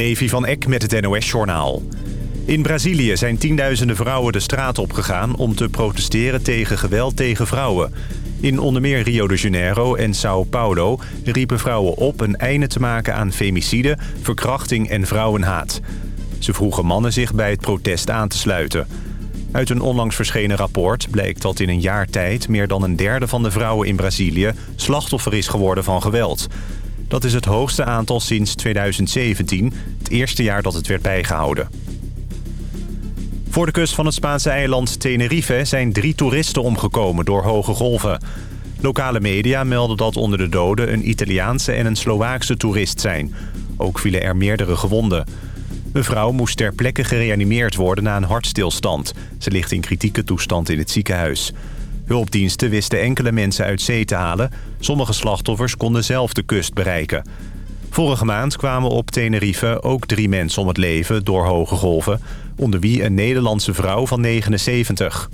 Levi van Eck met het NOS-journaal. In Brazilië zijn tienduizenden vrouwen de straat opgegaan... om te protesteren tegen geweld tegen vrouwen. In onder meer Rio de Janeiro en Sao Paulo riepen vrouwen op... een einde te maken aan femicide, verkrachting en vrouwenhaat. Ze vroegen mannen zich bij het protest aan te sluiten. Uit een onlangs verschenen rapport blijkt dat in een jaar tijd... meer dan een derde van de vrouwen in Brazilië slachtoffer is geworden van geweld... Dat is het hoogste aantal sinds 2017, het eerste jaar dat het werd bijgehouden. Voor de kust van het Spaanse eiland Tenerife zijn drie toeristen omgekomen door hoge golven. Lokale media melden dat onder de doden een Italiaanse en een Slovaakse toerist zijn. Ook vielen er meerdere gewonden. Een vrouw moest ter plekke gereanimeerd worden na een hartstilstand. Ze ligt in kritieke toestand in het ziekenhuis. Hulpdiensten wisten enkele mensen uit zee te halen. Sommige slachtoffers konden zelf de kust bereiken. Vorige maand kwamen op Tenerife ook drie mensen om het leven door hoge golven... onder wie een Nederlandse vrouw van 79.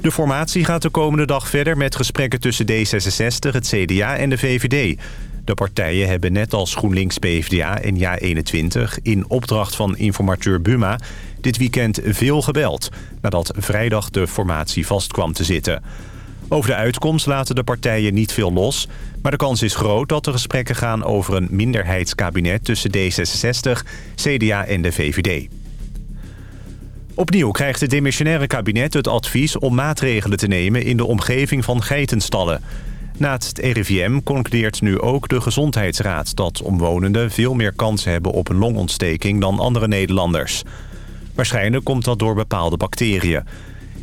De formatie gaat de komende dag verder met gesprekken tussen D66, het CDA en de VVD. De partijen hebben net als GroenLinks, PvdA en JA21 in opdracht van informateur Buma dit weekend veel gebeld... nadat vrijdag de formatie vast kwam te zitten. Over de uitkomst laten de partijen niet veel los... maar de kans is groot dat de gesprekken gaan over een minderheidskabinet... tussen D66, CDA en de VVD. Opnieuw krijgt het demissionaire kabinet het advies om maatregelen te nemen... in de omgeving van geitenstallen... Na het RIVM concludeert nu ook de Gezondheidsraad... dat omwonenden veel meer kans hebben op een longontsteking dan andere Nederlanders. Waarschijnlijk komt dat door bepaalde bacteriën.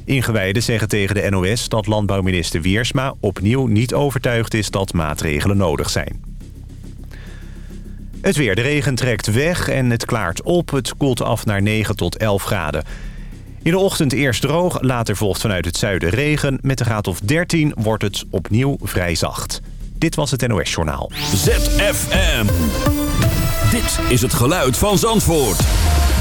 Ingewijden zeggen tegen de NOS dat landbouwminister Wiersma opnieuw niet overtuigd is dat maatregelen nodig zijn. Het weer. De regen trekt weg en het klaart op. Het koelt af naar 9 tot 11 graden. In de ochtend eerst droog, later volgt vanuit het zuiden regen. Met een graad of 13 wordt het opnieuw vrij zacht. Dit was het NOS Journaal. ZFM. Dit is het geluid van Zandvoort.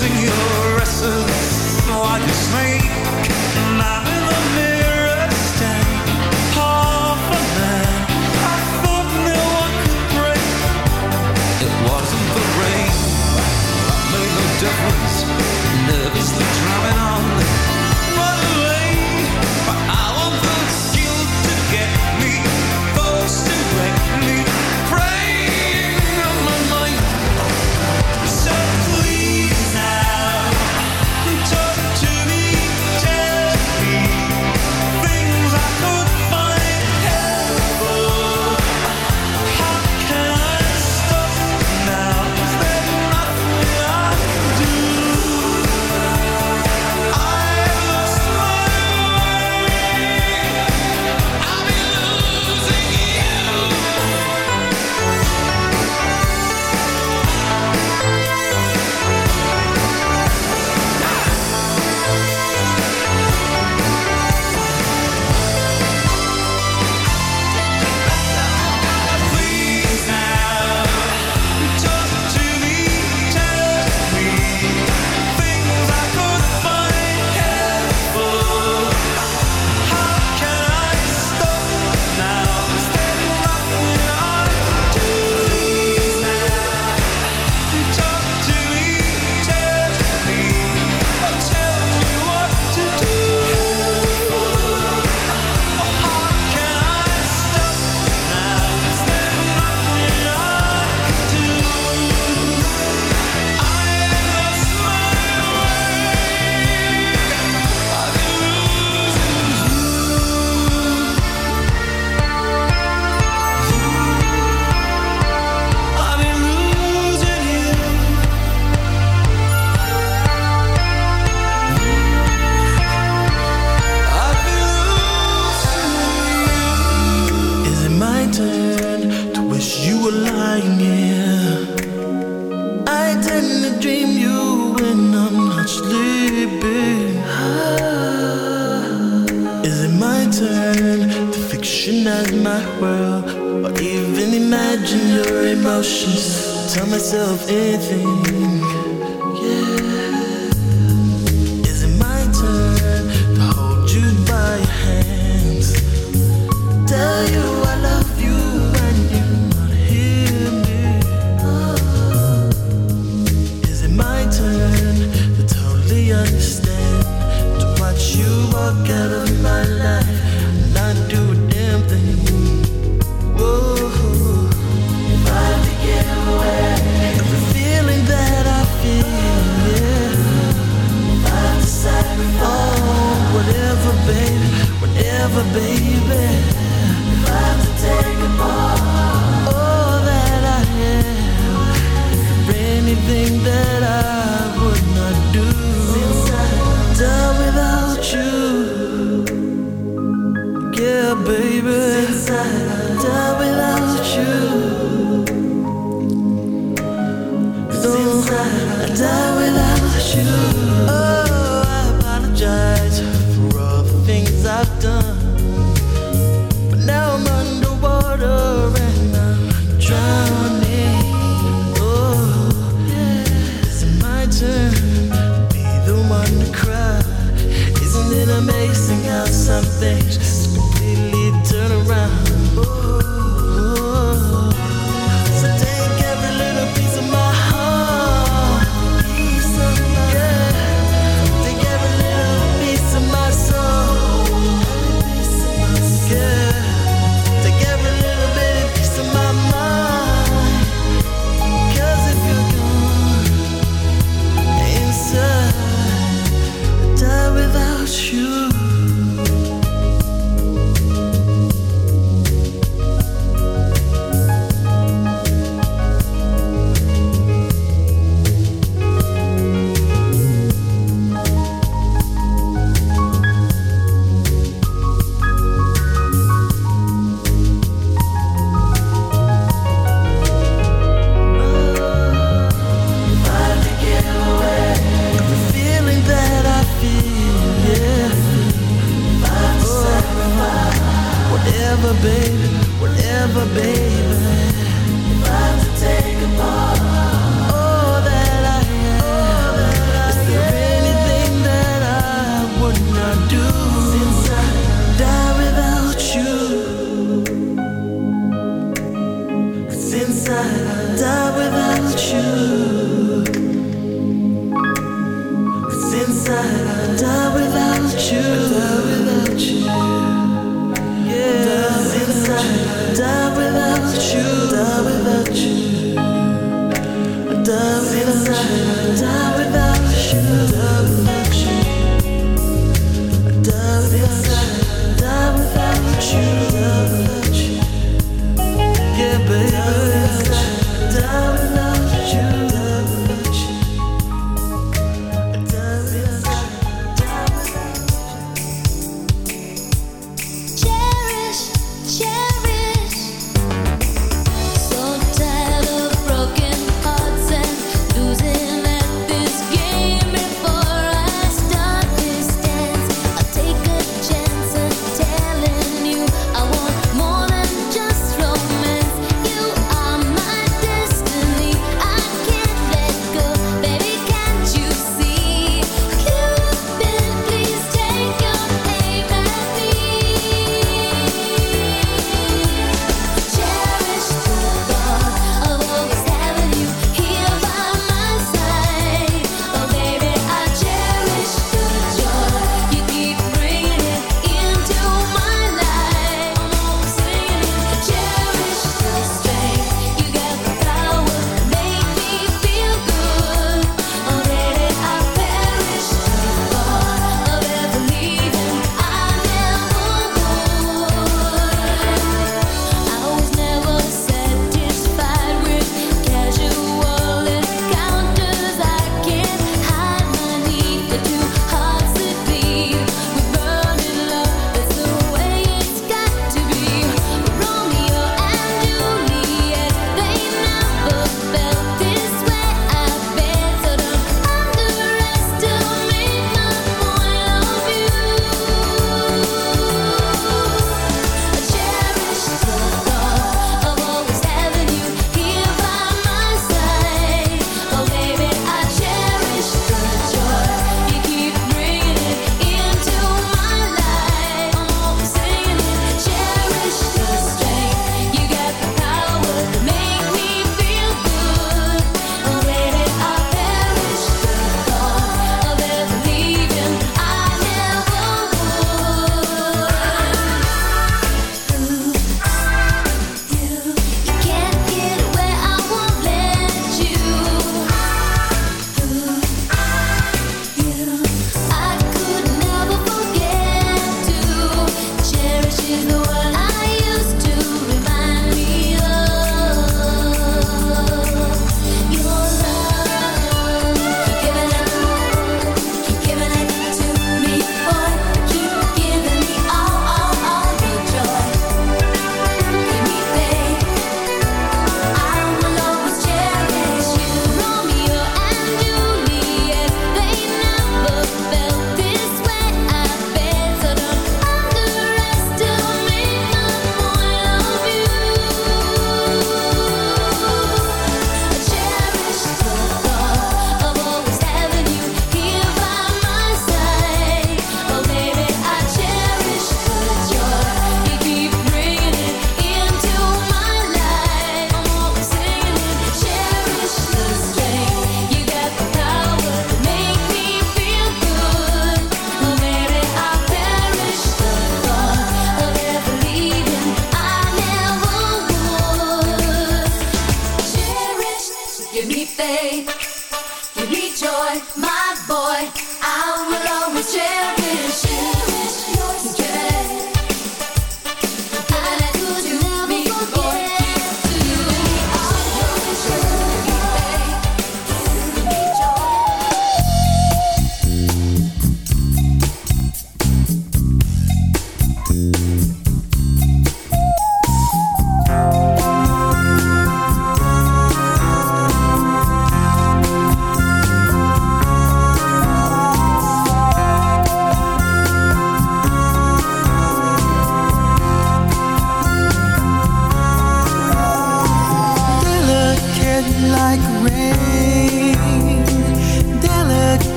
Sing singing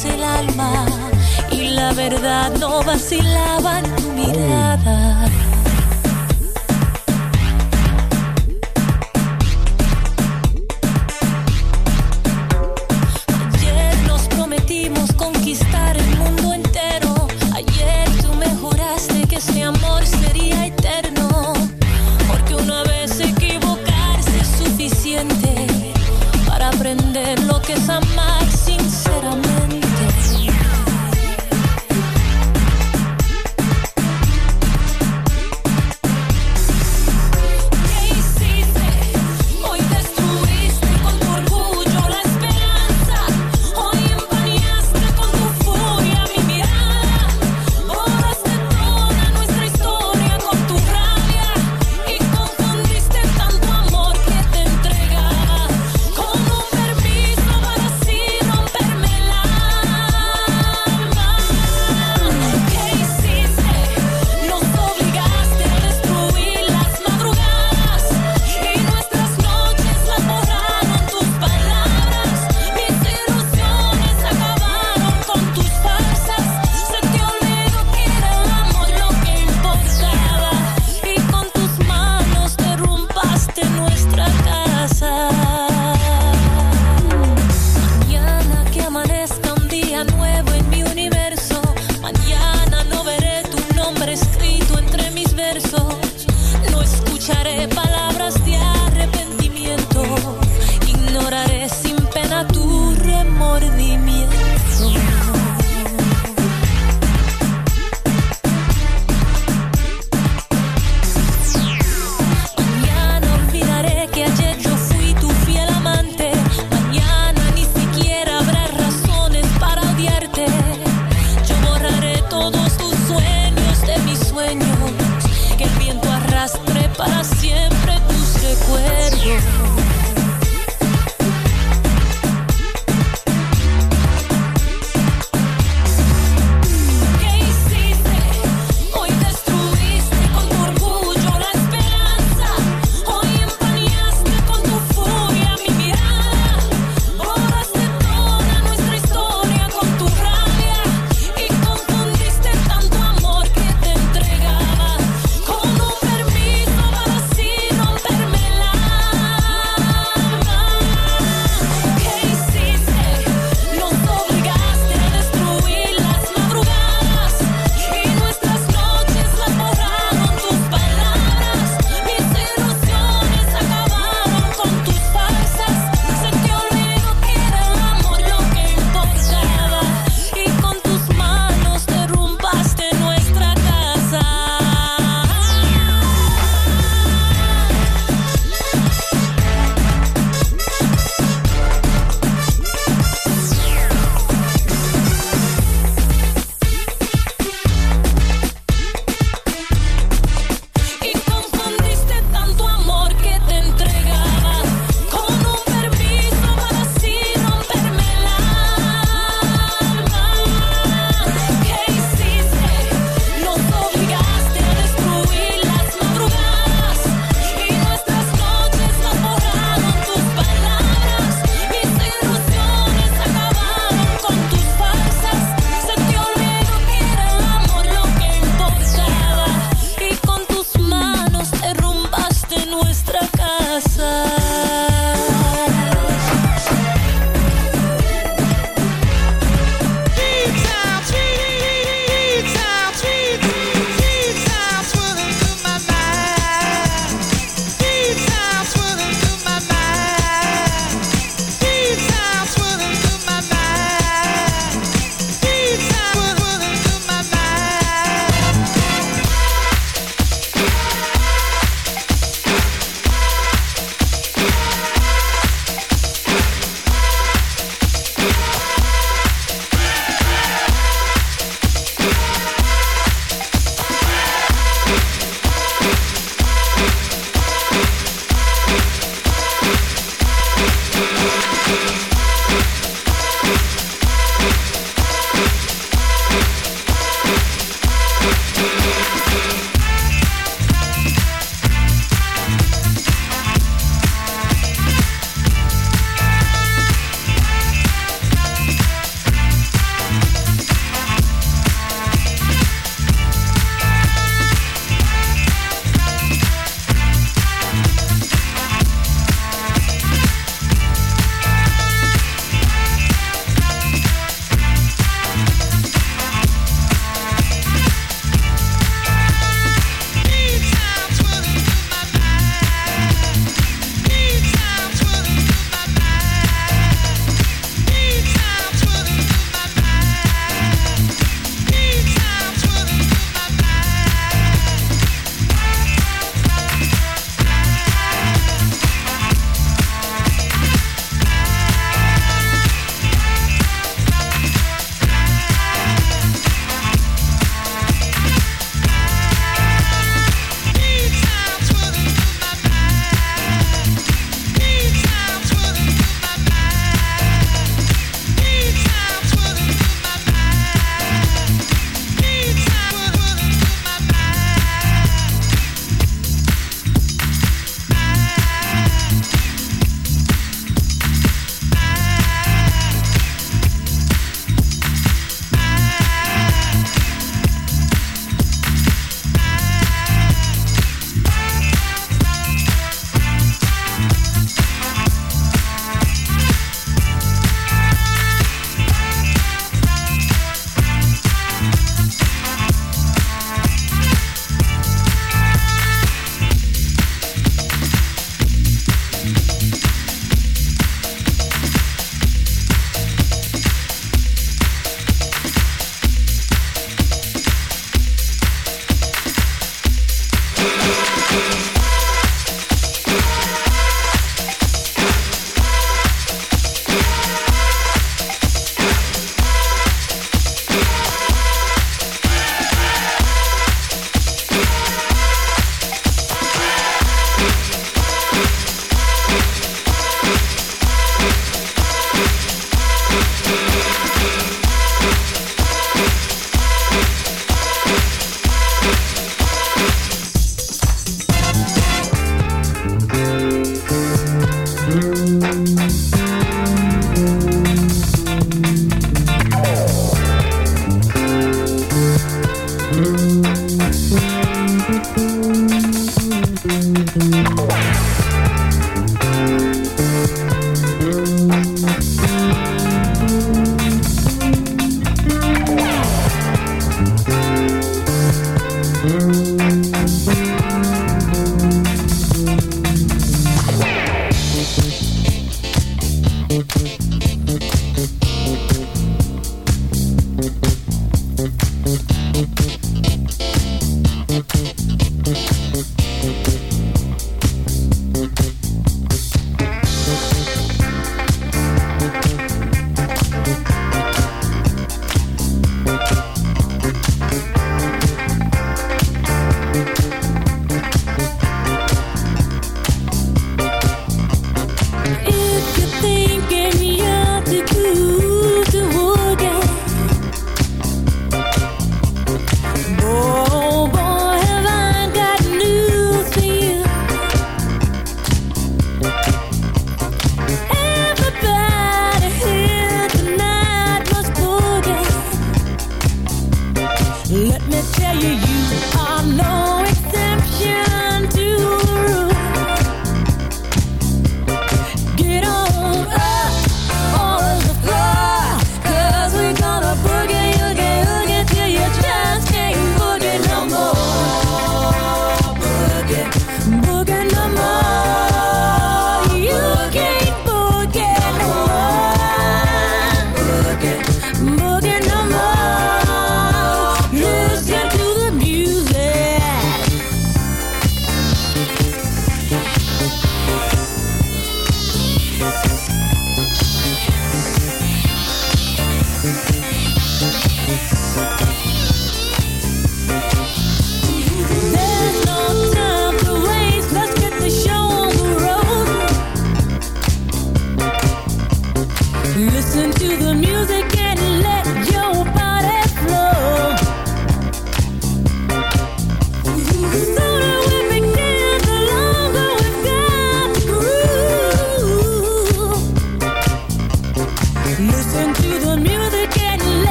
El alma y la verdad no vacilaba en tu mirada.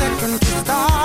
second to start.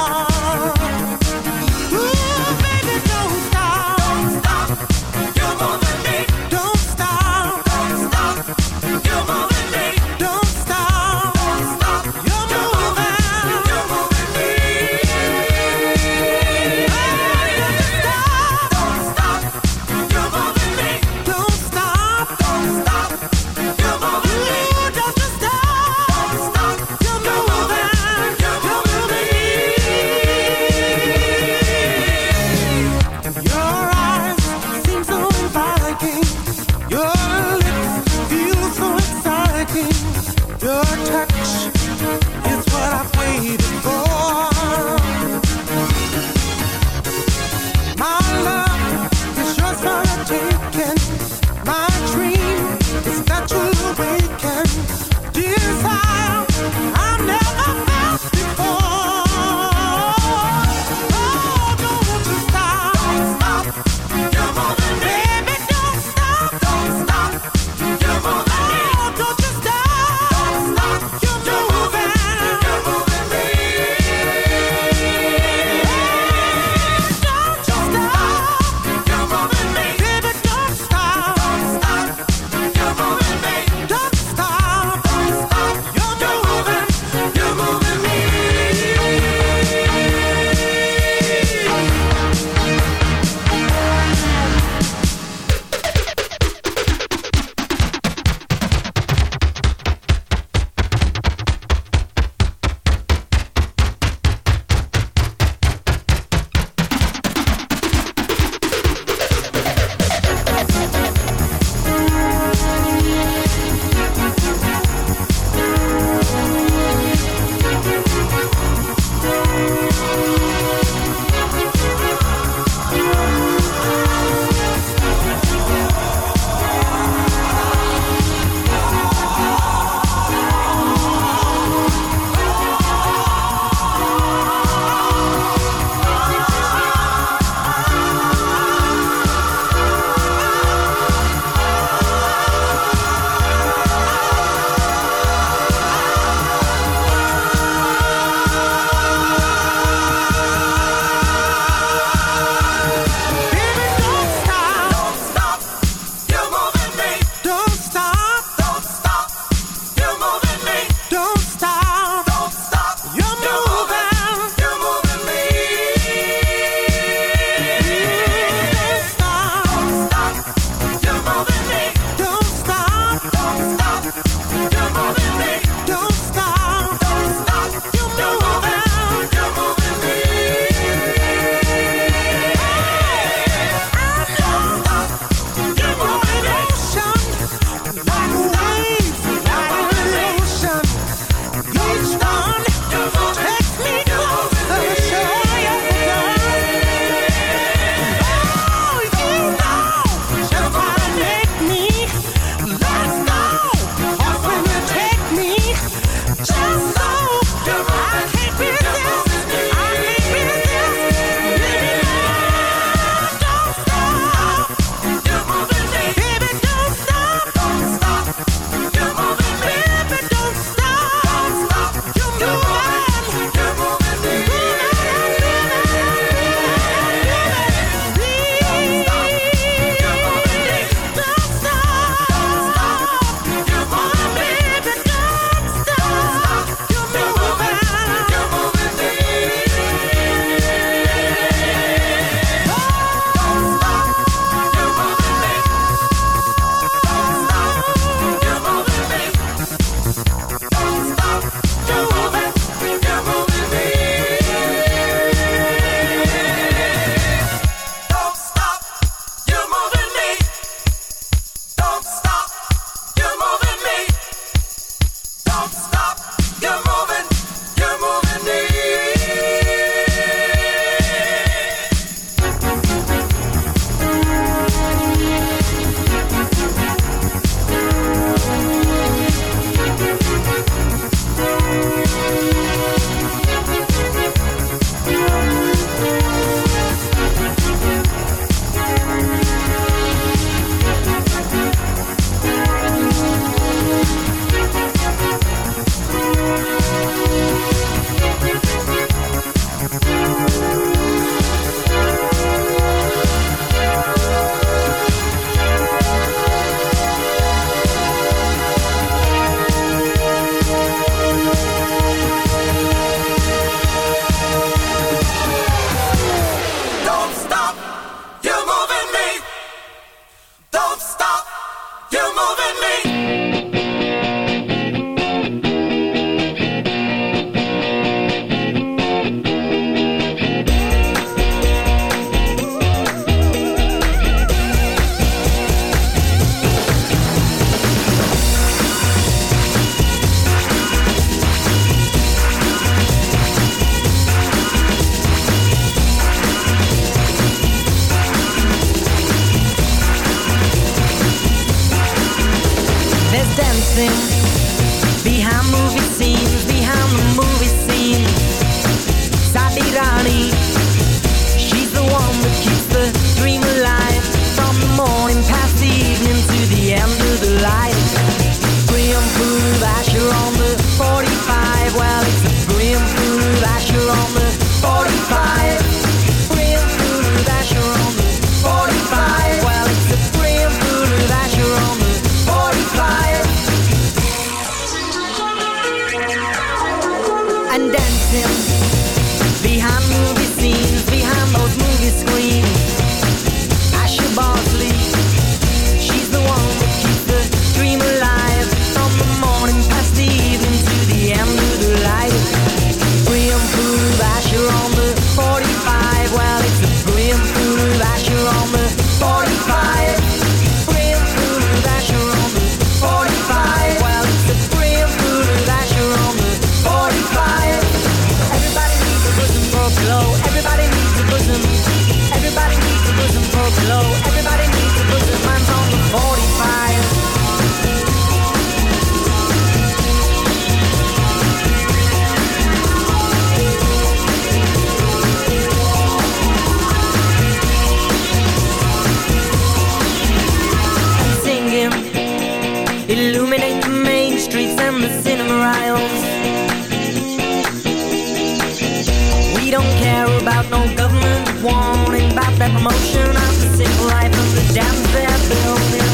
don't care about no government warning about that promotion. I'm the sick life of the damn fair building.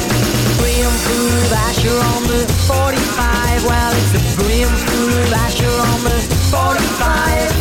Grim food, Asher on the 45. Well, it's a grim food, Asher on the 45.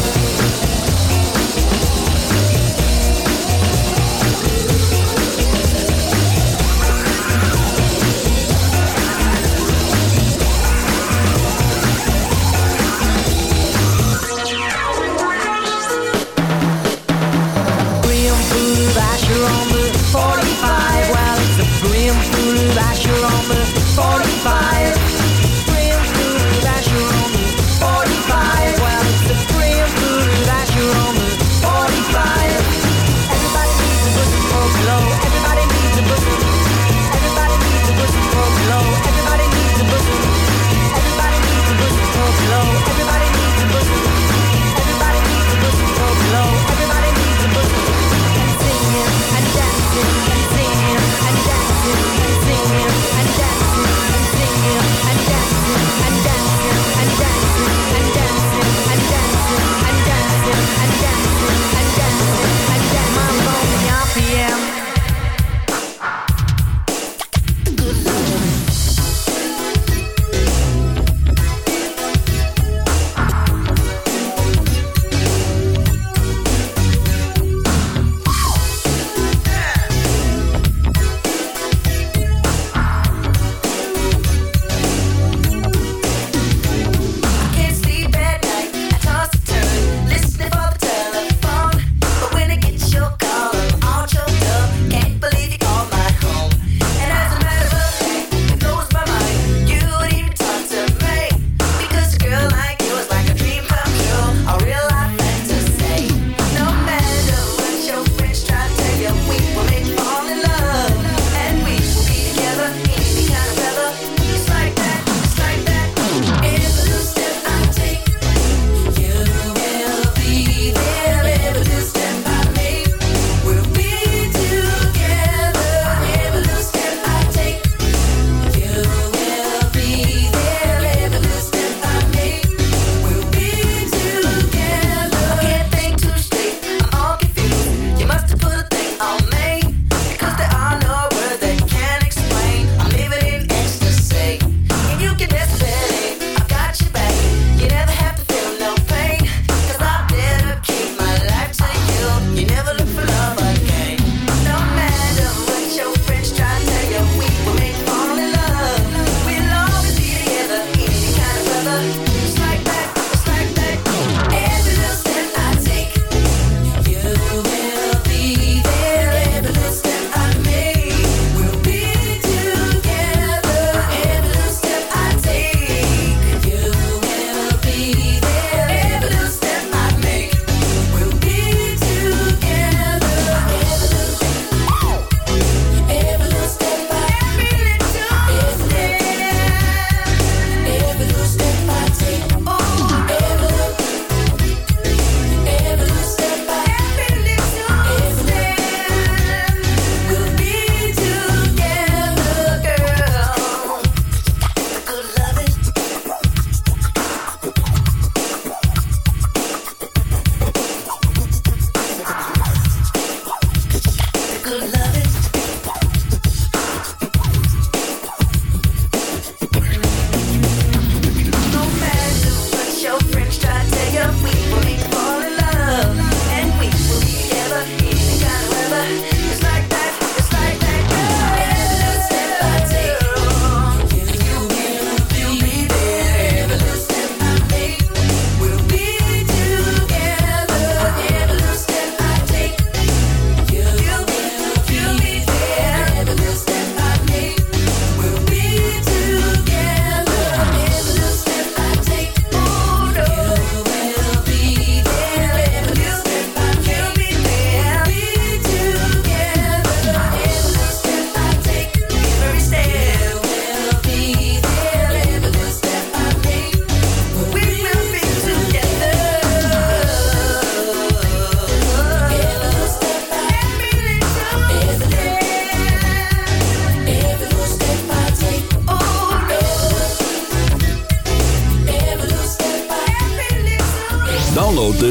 five.